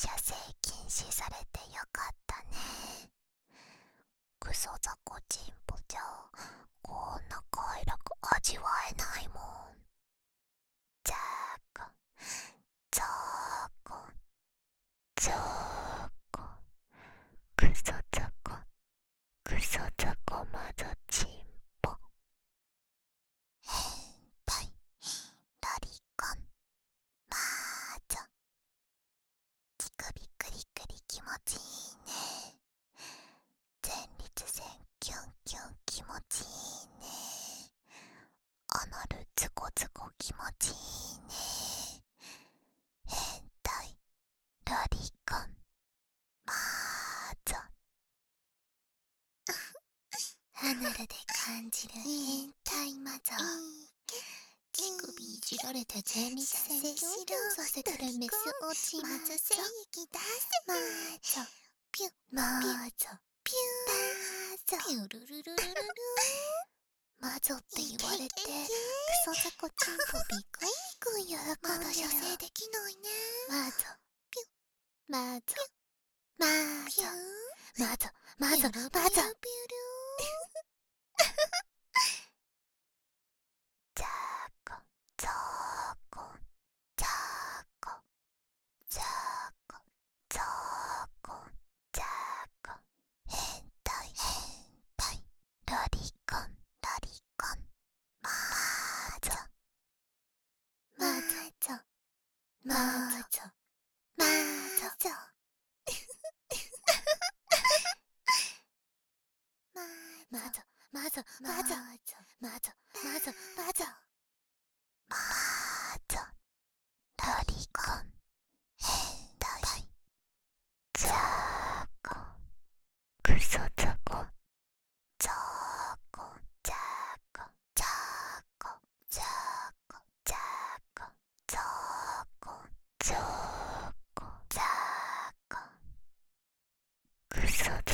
射精禁止されてよかったね。クソザコチンポじゃこんな快楽味わえないもん。ザーコザーコザーコクソザコクソザコまぞチンポ変態ロリコンマーゾ乳首クリクリ気持ちいいね前立腺キュンキュン気持ちいいねアナルズコズコ気持ちいいね。変態ロリコン。マーゾアナルで感じる変態マゾ乳首いじられて前立腺キュンキュンさせてるメス落ちまず精液出せマーゾピュマーゾピューピュルルルルルル。マゾって言われてそこちんぽびくいくんやまだ射精できないね。まず。ぴゅまずまずまずまずまずじゃこロリーゾマーゾマーゾマーゾマーゾマーゾマーゾマーゾマーゾマゾそうだ。